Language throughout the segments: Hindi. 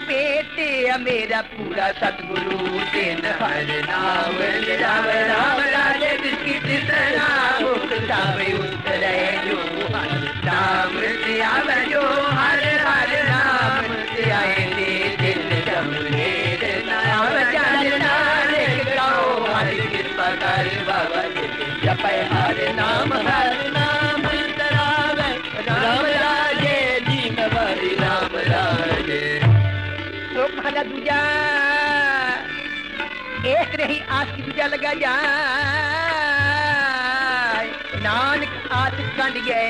पेट मेरा पूरा सतगुरु तेन हर नाम राम राम राजे बिस्किट सना सावे उतरे आखला दूजा। एक रही आस की दूजा लगा जा नानक आस कंडिए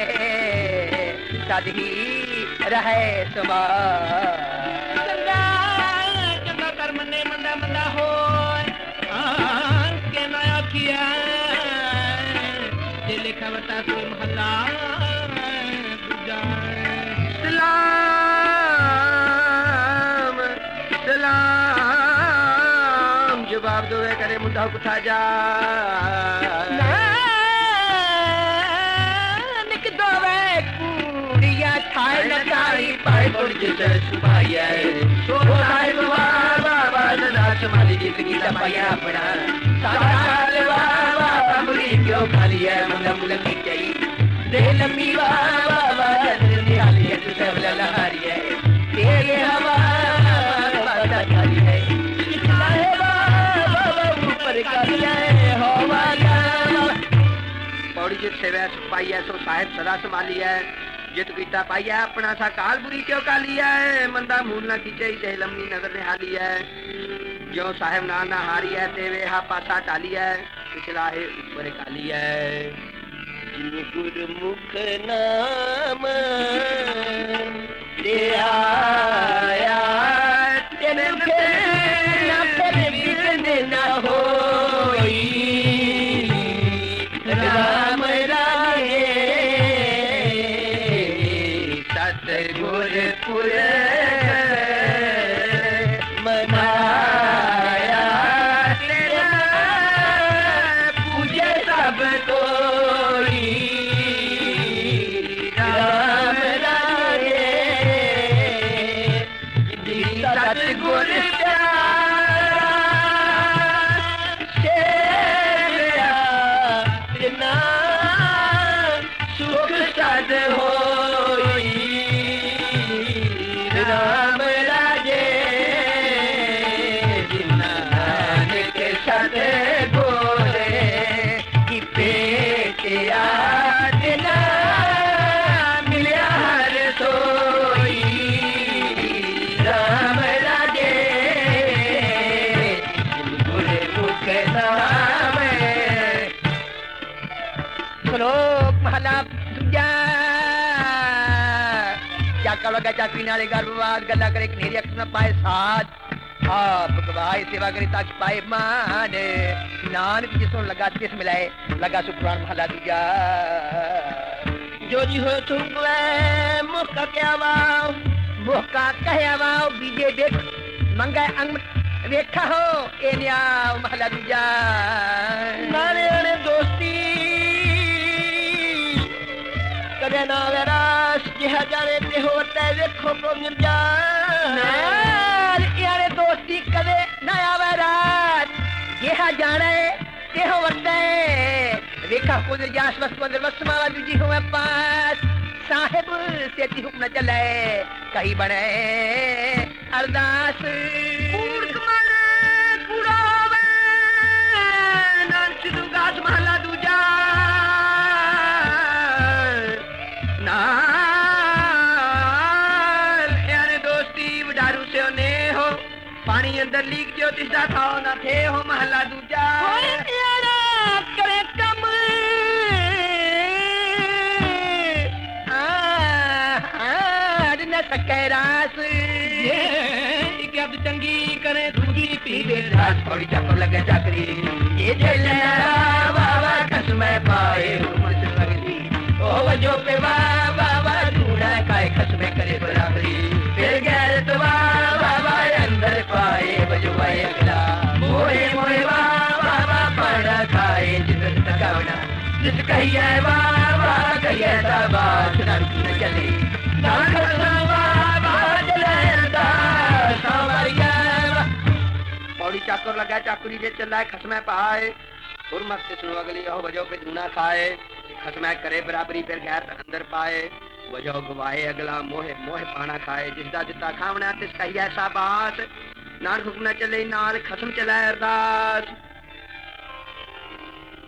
तद ही रहे समाज किया। दिल खबरता महला करे बाप दुबे करे मुंडा कुठा जा। निक दोवे पूरिया थाए न ताई पाए बोल जिते सुभाया सो थाए बाबा नाच माली ज़िंदगी दा पाया अपना। जित सेवा पाई है, सो साहेब सदा संभाली है। जित गीता पाई है, अपना सा काल बुरी क्यों काली है? मंदा मूल ना खींचे ते लम्बी नज़र ने हाली है। जो साहेब ना ना हारी है तेवे हा पासा टाली है पिछला है ऊपर काली है। जिन गुरमुख नाम ते आया सतगुर कलो गचा पीने वाले गर्भवाद गला करे पाए साथ। सेवा ताकि पाए नानक लगा मिलाए लगा महला दिया। जो जी हो तुम मुख का क्या वाओ मुख का वाओ बीजे देख, मंगा अंग हो, ए महला दिया। दोस्ती, कदे ना वेरा हजारे ते होते देखो तो निर्जार यारे दोस्ती कदे न आवे रात। यह जाने ते होते रेखा खुद जास वस्तु अंदर वस्तु मावा दूजी हुए पास। साहेब से हुक्म न चले कहीं बने अरदास। पानी अंदर लीक जो तिसदा थाओ ना थे हो महला दूजा ਹੋਏ ਯਾਰਾ ਕਰੇ ਕੰਮ आड न सके रास ਇਹ ਇੱਕ ਅਬ ਚੰਗੀ ਕਰੇ ਦੂਜੀ ਪੀ ਦੇ रास थोड़ी चक्कर लगे चकरी ये जल बाबा कसम पाए उमस लगती ओ वजो पे बाबा जिस कहिए बाबा, कहिए बात न चले। बाबा दास ठाकुर लगा चाकुरी जे चलाए खसमै पाए। गुरमत से सुनो अगली हो वजो पे दूना खाए। खसमै करे बराबरी, फिर गैर अंदर पाए। वजो गवाए, अगला मोहे, मोह पाना खाए। जिसदा दिता खावना, तिस कही ऐसा बात नानक हुक्म चले, नाल खसम चलाए अरदास।